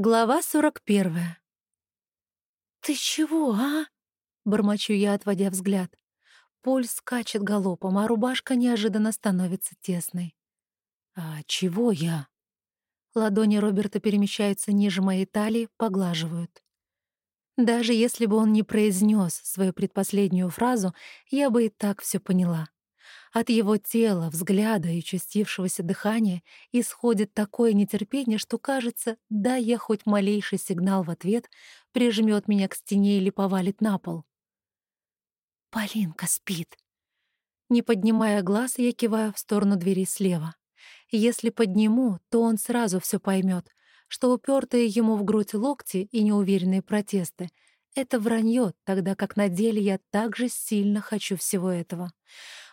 Глава сорок первая. «Ты чего, а?» — бормочу я, отводя взгляд. Пульс скачет галопом, а рубашка неожиданно становится тесной. «А чего я?» Ладони Роберта перемещаются ниже моей талии, поглаживают. Даже если бы он не произнес свою предпоследнюю фразу, я бы и так все поняла. От его тела, взгляда и частившегося дыхания исходит такое нетерпение, что кажется, да я хоть малейший сигнал в ответ, прижмет меня к стене или повалит на пол. Полинка спит. Не поднимая глаз, я киваю в сторону двери слева. Если подниму, то он сразу все поймет, что упертые ему в грудь локти и неуверенные протесты — это вранье, тогда как на деле я также сильно хочу всего этого.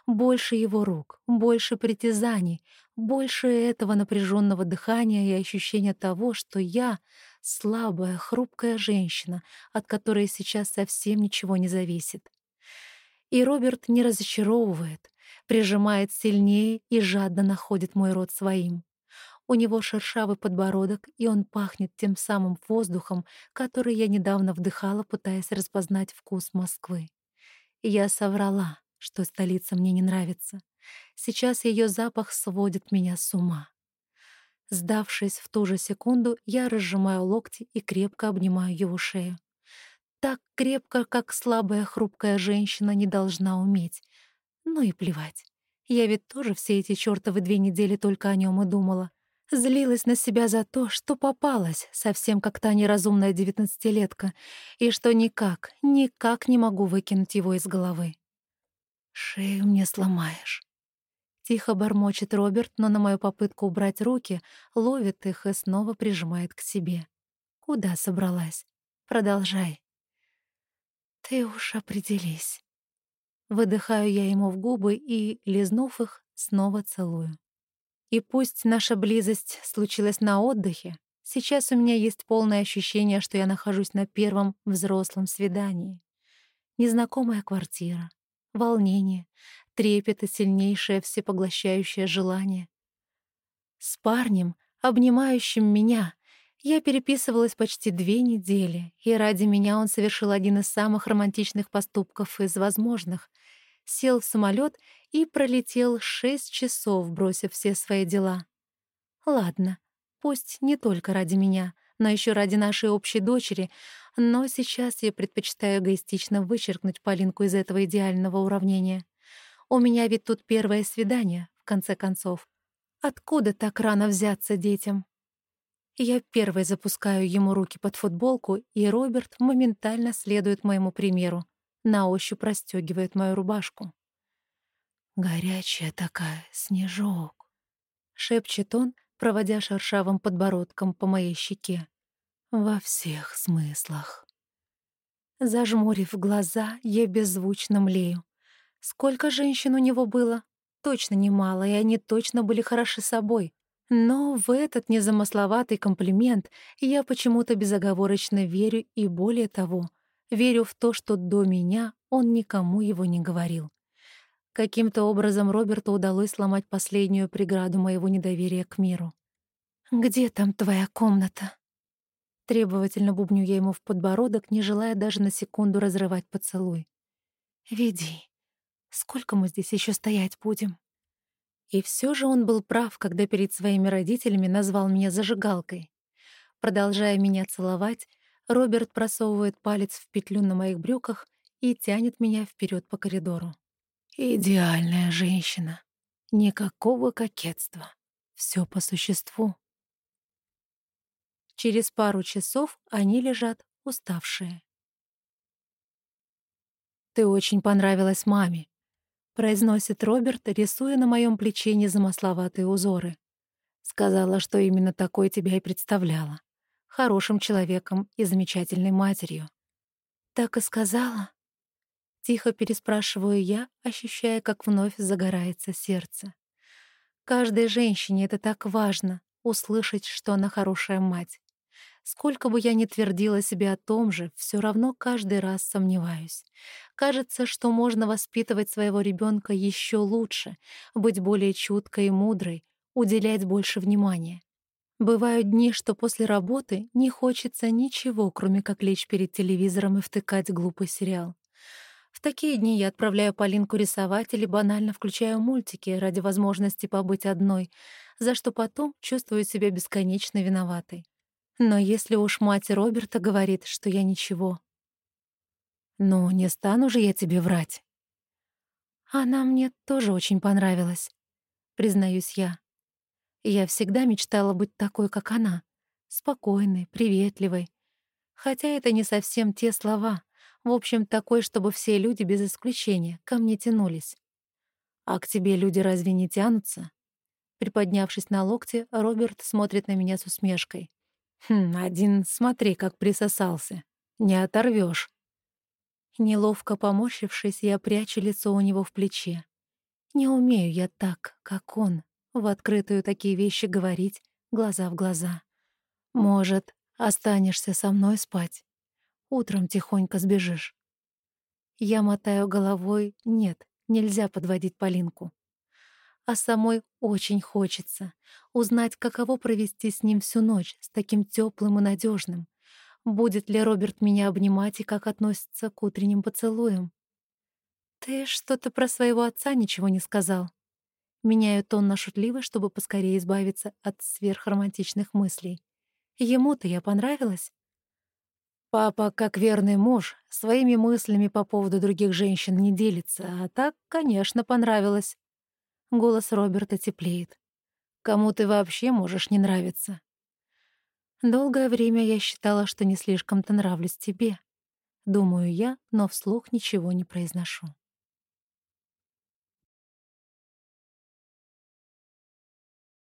Больше его рук, больше притязаний, больше этого напряженного дыхания и ощущения того, что я — слабая, хрупкая женщина, от которой сейчас совсем ничего не зависит. И Роберт не разочаровывает, прижимает сильнее и жадно находит мой рот своим. У него шершавый подбородок, и он пахнет тем самым воздухом, который я недавно вдыхала, пытаясь распознать вкус Москвы. Я соврала что столица мне не нравится. Сейчас ее запах сводит меня с ума. Сдавшись в ту же секунду, я разжимаю локти и крепко обнимаю его шею. Так крепко, как слабая хрупкая женщина не должна уметь. Ну и плевать. Я ведь тоже все эти чёртовы две недели только о нем и думала. Злилась на себя за то, что попалась, совсем как та неразумная девятнадцатилетка, и что никак, никак не могу выкинуть его из головы. «Шею мне сломаешь». Тихо бормочет Роберт, но на мою попытку убрать руки ловит их и снова прижимает к себе. «Куда собралась? Продолжай». «Ты уж определись». Выдыхаю я ему в губы и, лизнув их, снова целую. И пусть наша близость случилась на отдыхе, сейчас у меня есть полное ощущение, что я нахожусь на первом взрослом свидании. Незнакомая квартира, волнение, трепет и сильнейшее всепоглощающее желание. С парнем, обнимающим меня, я переписывалась почти две недели, и ради меня он совершил один из самых романтичных поступков из возможных. Сел в самолет и пролетел шесть часов, бросив все свои дела. Ладно, пусть не только ради меня, но еще ради нашей общей дочери — но сейчас я предпочитаю эгоистично вычеркнуть Полинку из этого идеального уравнения. У меня ведь тут первое свидание, в конце концов. Откуда так рано взяться детям? Я первой запускаю ему руки под футболку, и Роберт моментально следует моему примеру. На ощупь расстёгивает мою рубашку. «Горячая такая, снежок», — шепчет он, проводя шершавым подбородком по моей щеке. Во всех смыслах. Зажмурив глаза, я беззвучно млею. Сколько женщин у него было? Точно немало, и они точно были хороши собой. Но в этот незамысловатый комплимент я почему-то безоговорочно верю и более того, верю в то, что до меня он никому его не говорил. Каким-то образом Роберту удалось сломать последнюю преграду моего недоверия к миру. «Где там твоя комната?» Требовательно бубню я ему в подбородок, не желая даже на секунду разрывать поцелуй. «Веди. Сколько мы здесь еще стоять будем?» И все же он был прав, когда перед своими родителями назвал меня зажигалкой. Продолжая меня целовать, Роберт просовывает палец в петлю на моих брюках и тянет меня вперед по коридору. «Идеальная женщина. Никакого кокетства. Все по существу». Через пару часов они лежат уставшие. «Ты очень понравилась маме», — произносит Роберт, рисуя на моем плече незамысловатые узоры. «Сказала, что именно такой тебя и представляла. Хорошим человеком и замечательной матерью». «Так и сказала?» Тихо переспрашиваю я, ощущая, как вновь загорается сердце. Каждой женщине это так важно — услышать, что она хорошая мать. Сколько бы я ни твердила себе о том же, все равно каждый раз сомневаюсь. Кажется, что можно воспитывать своего ребенка еще лучше, быть более чуткой и мудрой, уделять больше внимания. Бывают дни, что после работы не хочется ничего, кроме как лечь перед телевизором и втыкать глупый сериал. В такие дни я отправляю Полинку рисовать или банально включаю мультики ради возможности побыть одной, за что потом чувствую себя бесконечно виноватой. Но если уж мать Роберта говорит, что я ничего... Ну, не стану же я тебе врать. Она мне тоже очень понравилась, признаюсь я. Я всегда мечтала быть такой, как она, спокойной, приветливой. Хотя это не совсем те слова. В общем, такой, чтобы все люди без исключения ко мне тянулись. А к тебе люди разве не тянутся? Приподнявшись на локте, Роберт смотрит на меня с усмешкой. Хм, один, смотри, как присосался. Не оторвешь. Неловко поморщившись, я прячу лицо у него в плече. Не умею я так, как он, в открытую такие вещи говорить, глаза в глаза. Может, останешься со мной спать? Утром тихонько сбежишь. Я мотаю головой «нет, нельзя подводить Полинку». А самой очень хочется узнать, каково провести с ним всю ночь, с таким теплым и надежным. Будет ли Роберт меня обнимать и как относится к утренним поцелуям? «Ты что-то про своего отца ничего не сказал», Меняю тон на шутливый, чтобы поскорее избавиться от сверхромантичных мыслей. Ему-то я понравилась. Папа, как верный муж, своими мыслями по поводу других женщин не делится, а так, конечно, понравилось. Голос Роберта теплеет. Кому ты вообще можешь не нравиться? Долгое время я считала, что не слишком-то нравлюсь тебе. Думаю я, но вслух ничего не произношу.